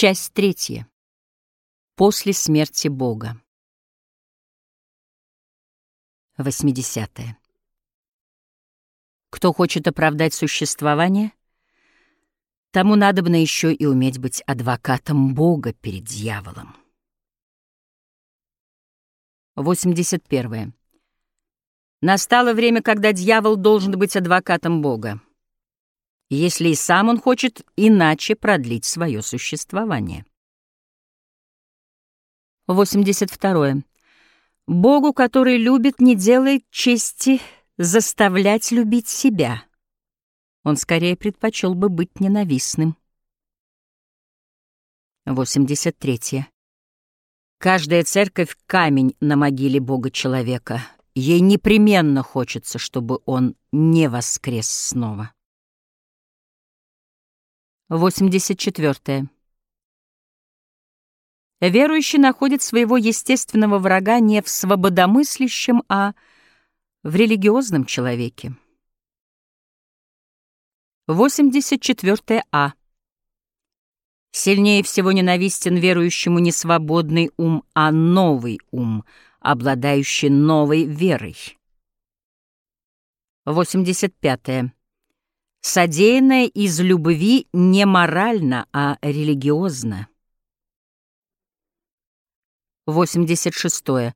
Часть третья. После смерти Бога. 80. -е. Кто хочет оправдать существование, тому надобно еще и уметь быть адвокатом Бога перед дьяволом. 81. Настало время, когда дьявол должен быть адвокатом Бога, если и сам он хочет иначе продлить свое существование. 82. Богу, который любит, не делает чести заставлять любить себя. Он скорее предпочел бы быть ненавистным. 83. Каждая церковь — камень на могиле Бога-человека. Ей непременно хочется, чтобы он не воскрес снова. 84. Верующий находит своего естественного врага не в свободомыслящем, а в религиозном человеке. 84 А. Сильнее всего ненавистен верующему не свободный ум, а новый ум, обладающий новой верой. 85. Содеянное из любви не морально, а религиозно. 86. -е.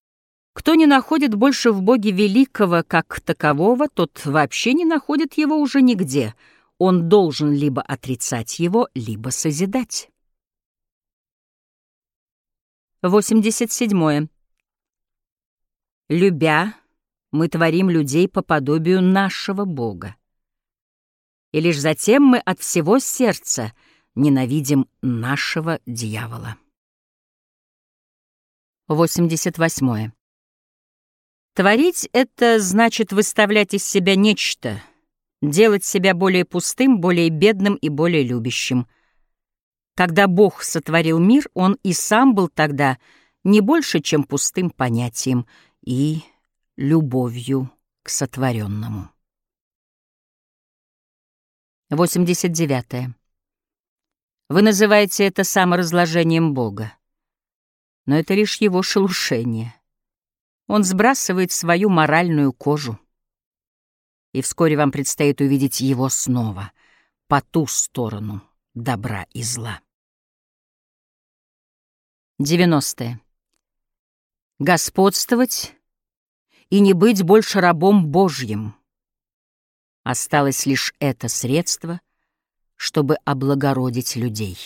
Кто не находит больше в Боге великого как такового, тот вообще не находит его уже нигде. Он должен либо отрицать его, либо созидать. 87. -е. Любя, мы творим людей по подобию нашего Бога. И лишь затем мы от всего сердца ненавидим нашего дьявола. 88. -е. Творить — это значит выставлять из себя нечто, делать себя более пустым, более бедным и более любящим. Когда Бог сотворил мир, Он и сам был тогда не больше, чем пустым понятием и любовью к сотворенному. 89. -е. Вы называете это саморазложением Бога но это лишь его шелушение. Он сбрасывает свою моральную кожу. И вскоре вам предстоит увидеть его снова, по ту сторону добра и зла. 90. -е. Господствовать и не быть больше рабом Божьим. Осталось лишь это средство, чтобы облагородить людей.